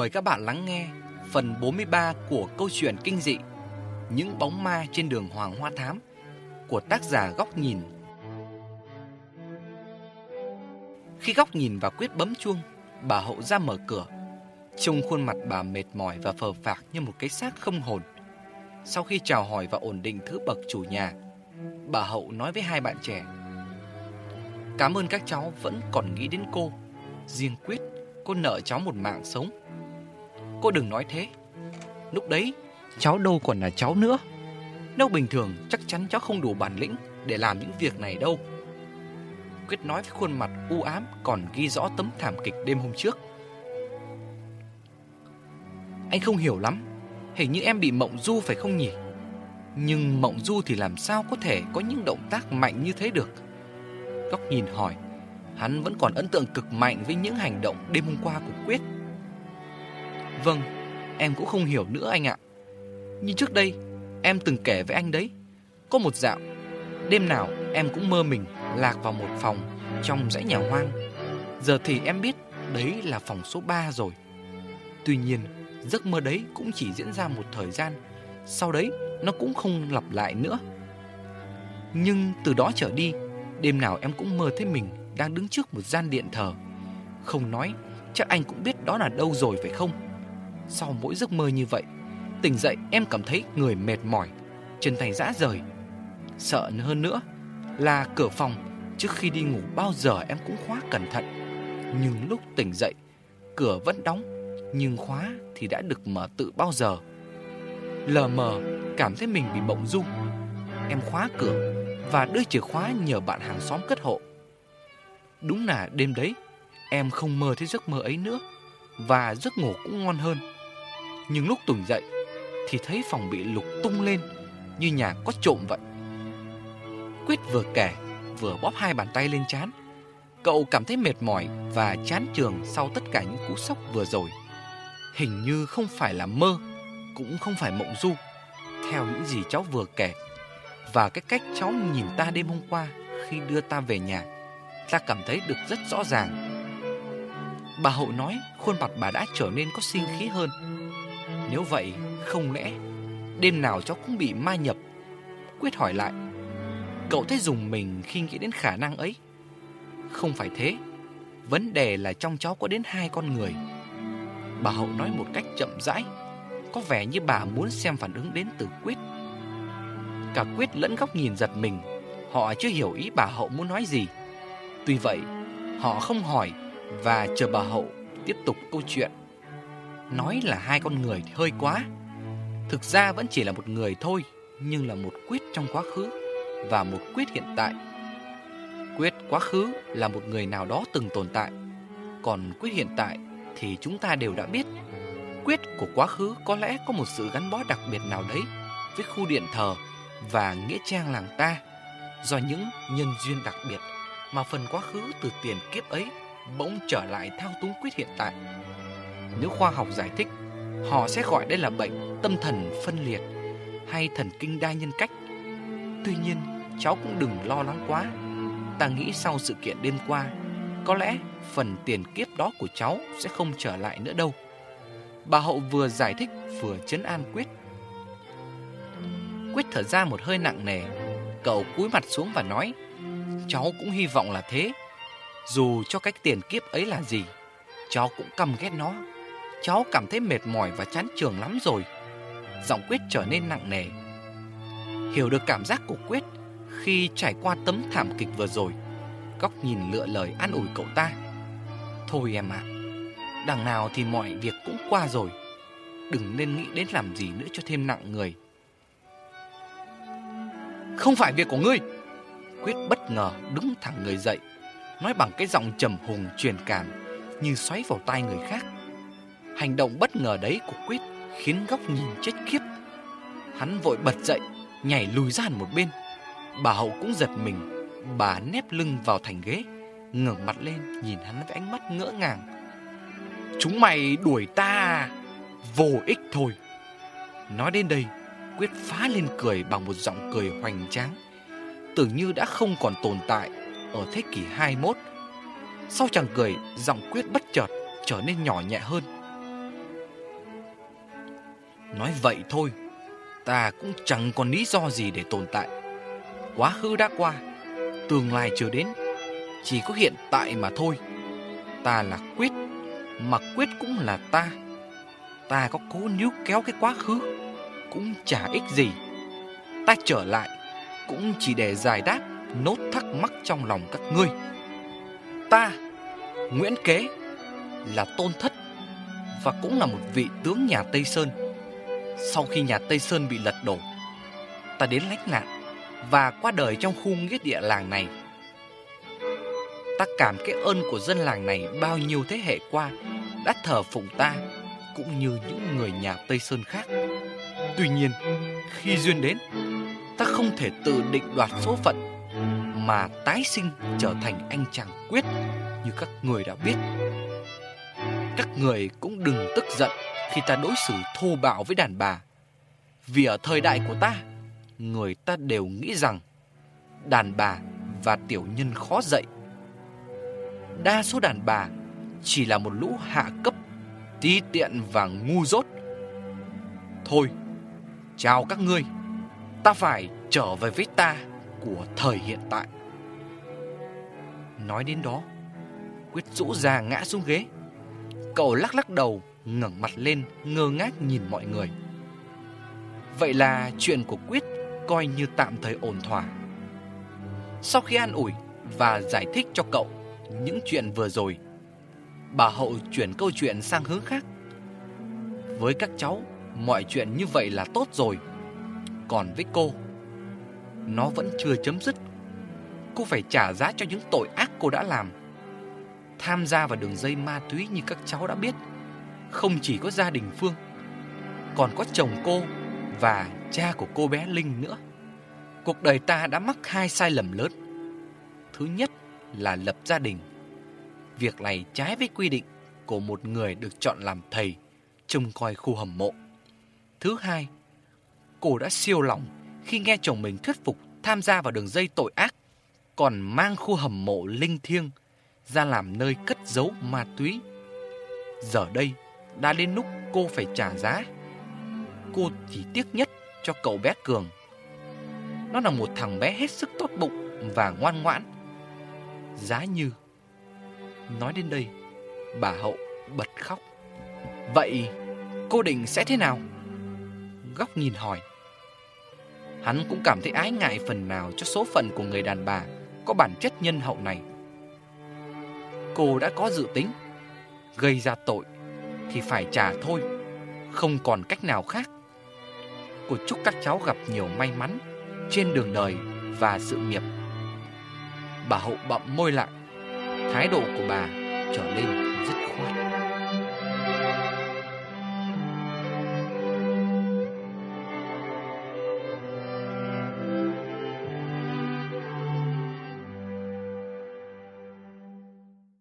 Mời các bạn lắng nghe phần 43 của câu chuyện kinh dị Những bóng ma trên đường Hoàng Hoa Thám của tác giả Góc Nhìn. Khi Góc Nhìn và Quyết bấm chuông, bà Hậu ra mở cửa. Trông khuôn mặt bà mệt mỏi và phờ phạc như một cái xác không hồn. Sau khi chào hỏi và ổn định thứ bậc chủ nhà, bà Hậu nói với hai bạn trẻ. Cảm ơn các cháu vẫn còn nghĩ đến cô. Riêng Quyết, cô nợ cháu một mạng sống. Cô đừng nói thế. Lúc đấy, cháu đâu còn là cháu nữa. Nếu bình thường, chắc chắn cháu không đủ bản lĩnh để làm những việc này đâu. Quyết nói với khuôn mặt u ám còn ghi rõ tấm thảm kịch đêm hôm trước. Anh không hiểu lắm, hình như em bị mộng du phải không nhỉ? Nhưng mộng du thì làm sao có thể có những động tác mạnh như thế được? Góc nhìn hỏi, hắn vẫn còn ấn tượng cực mạnh với những hành động đêm hôm qua của Quyết. Vâng, em cũng không hiểu nữa anh ạ. Nhưng trước đây, em từng kể với anh đấy. Có một dạo, đêm nào em cũng mơ mình lạc vào một phòng trong dãy nhà hoang. Giờ thì em biết đấy là phòng số 3 rồi. Tuy nhiên, giấc mơ đấy cũng chỉ diễn ra một thời gian. Sau đấy, nó cũng không lặp lại nữa. Nhưng từ đó trở đi, đêm nào em cũng mơ thấy mình đang đứng trước một gian điện thờ. Không nói, chắc anh cũng biết đó là đâu rồi phải không? Sau mỗi giấc mơ như vậy, tỉnh dậy em cảm thấy người mệt mỏi, chân tay rã rời. Sợ hơn nữa là cửa phòng trước khi đi ngủ bao giờ em cũng khóa cẩn thận. Nhưng lúc tỉnh dậy, cửa vẫn đóng, nhưng khóa thì đã được mở tự bao giờ. Lờ mờ cảm thấy mình bị bỗng rung. Em khóa cửa và đưa chìa khóa nhờ bạn hàng xóm cất hộ. Đúng là đêm đấy, em không mơ thấy giấc mơ ấy nữa và giấc ngủ cũng ngon hơn. Nhưng lúc tỉnh dậy thì thấy phòng bị lục tung lên như nhà có trộm vậy. Quyết vừa kể vừa bóp hai bàn tay lên chán. Cậu cảm thấy mệt mỏi và chán trường sau tất cả những cú sốc vừa rồi. Hình như không phải là mơ, cũng không phải mộng du. Theo những gì cháu vừa kể và cái cách cháu nhìn ta đêm hôm qua khi đưa ta về nhà, ta cảm thấy được rất rõ ràng. Bà Hậu nói khuôn mặt bà đã trở nên có sinh khí hơn. Nếu vậy, không lẽ đêm nào cháu cũng bị ma nhập? Quyết hỏi lại. Cậu thấy dùng mình khi nghĩ đến khả năng ấy. Không phải thế. Vấn đề là trong cháu có đến hai con người. Bà Hậu nói một cách chậm rãi, có vẻ như bà muốn xem phản ứng đến từ Quyết. Cả Quyết lẫn góc nhìn giật mình, họ chưa hiểu ý bà Hậu muốn nói gì. Tuy vậy, họ không hỏi và chờ bà Hậu tiếp tục câu chuyện. Nói là hai con người thì hơi quá. Thực ra vẫn chỉ là một người thôi, nhưng là một Quyết trong quá khứ và một Quyết hiện tại. Quyết quá khứ là một người nào đó từng tồn tại, còn Quyết hiện tại thì chúng ta đều đã biết. Quyết của quá khứ có lẽ có một sự gắn bó đặc biệt nào đấy với khu điện thờ và nghĩa trang làng ta do những nhân duyên đặc biệt mà phần quá khứ từ tiền kiếp ấy bỗng trở lại thao túng quyết hiện tại. Nếu khoa học giải thích, họ sẽ gọi đây là bệnh tâm thần phân liệt hay thần kinh đa nhân cách. Tuy nhiên, cháu cũng đừng lo lắng quá. Ta nghĩ sau sự kiện đêm qua, có lẽ phần tiền kiếp đó của cháu sẽ không trở lại nữa đâu. Bà Hậu vừa giải thích vừa chấn an Quyết. Quyết thở ra một hơi nặng nề, cậu cúi mặt xuống và nói: "Cháu cũng hy vọng là thế. Dù cho cách tiền kiếp ấy là gì, cháu cũng căm ghét nó. Cháu cảm thấy mệt mỏi và chán trường lắm rồi." Giọng Quyết trở nên nặng nề. Hiểu được cảm giác của Quyết khi trải qua tấm thảm kịch vừa rồi, Góc nhìn lựa lời an ủi cậu ta. Thôi em ạ, đằng nào thì mọi việc cũng qua rồi. Đừng nên nghĩ đến làm gì nữa cho thêm nặng người. Không phải việc của ngươi. Quyết bất ngờ đứng thẳng người dậy, nói bằng cái giọng trầm hùng truyền cảm như xoáy vào tai người khác. Hành động bất ngờ đấy của Quyết khiến Góc nhìn chết khiếp. Hắn vội bật dậy, nhảy lùi ra hẳn một bên. Bà Hậu cũng giật mình, bà nép lưng vào thành ghế, ngẩng mặt lên nhìn hắn với ánh mắt ngỡ ngàng. Chúng mày đuổi ta à? Vô ích thôi Nói đến đây Quyết phá lên cười bằng một giọng cười hoành tráng Tưởng như đã không còn tồn tại Ở thế kỷ 21 Sau chàng cười Giọng Quyết bất chợt trở nên nhỏ nhẹ hơn Nói vậy thôi, ta cũng chẳng còn lý do gì để tồn tại. Quá khứ đã qua, tương lai chưa đến, chỉ có hiện tại mà thôi. Ta là Quyết, mà Quyết cũng là ta. Ta có cố níu kéo cái quá khứ, cũng chả ích gì. Ta trở lại, cũng chỉ để giải đáp nốt thắc mắc trong lòng các ngươi. Ta, Nguyễn Kế, là tôn thất và cũng là một vị tướng nhà Tây Sơn. Sau khi nhà Tây Sơn bị lật đổ, ta đến lách nạn và qua đời trong khu nghĩa địa làng này. Ta cảm cái ơn của dân làng này bao nhiêu thế hệ qua đã thờ phụng ta cũng như những người nhà Tây Sơn khác. Tuy nhiên, khi duyên đến, ta không thể tự định đoạt số phận mà tái sinh trở thành anh chàng quyết như các người đã biết. Các người cũng đừng tức giận khi ta đối xử thô bạo với đàn bà. Vì ở thời đại của ta, người ta đều nghĩ rằng đàn bà và tiểu nhân khó dạy. Đa số đàn bà chỉ là một lũ hạ cấp, tí tiện và ngu dốt. Thôi, chào các ngươi, ta phải trở về với ta của thời hiện tại. Nói đến đó, Quyết rũ ra ngã xuống ghế. Cậu lắc lắc đầu, ngẩng mặt lên, ngơ ngác nhìn mọi người. Vậy là chuyện của Quyết coi như tạm thời ổn thỏa. Sau khi an ủi và giải thích cho cậu những chuyện vừa rồi, bà Hậu chuyển câu chuyện sang hướng khác. Với các cháu, mọi chuyện như vậy là tốt rồi. Còn với cô, nó vẫn chưa chấm dứt. Cô phải trả giá cho những tội ác cô đã làm. Tham gia vào đường dây ma túy như các cháu đã biết, không chỉ có gia đình Phương, còn có chồng cô và cha của cô bé Linh nữa. Cuộc đời ta đã mắc hai sai lầm lớn. Thứ nhất là lập gia đình. Việc này trái với quy định của một người được chọn làm thầy trông coi khu hầm mộ. Thứ hai, cô đã siêu lòng khi nghe chồng mình thuyết phục tham gia vào đường dây tội ác, còn mang khu hầm mộ linh thiêng ra làm nơi cất giấu ma túy. Giờ đây đã đến lúc cô phải trả giá. Cô chỉ tiếc nhất cho cậu bé Cường. Nó là một thằng bé hết sức tốt bụng và ngoan ngoãn. Giá như Nói đến đây, bà Hậu bật khóc. Vậy cô định sẽ thế nào? Góc nhìn hỏi. Hắn cũng cảm thấy ái ngại phần nào cho số phận của người đàn bà có bản chất nhân hậu này. Cô đã có dự tính, gây ra tội thì phải trả thôi, không còn cách nào khác. Cô chúc các cháu gặp nhiều may mắn trên đường đời và sự nghiệp. Bà hậu bậm môi lại, thái độ của bà trở nên dứt khoát.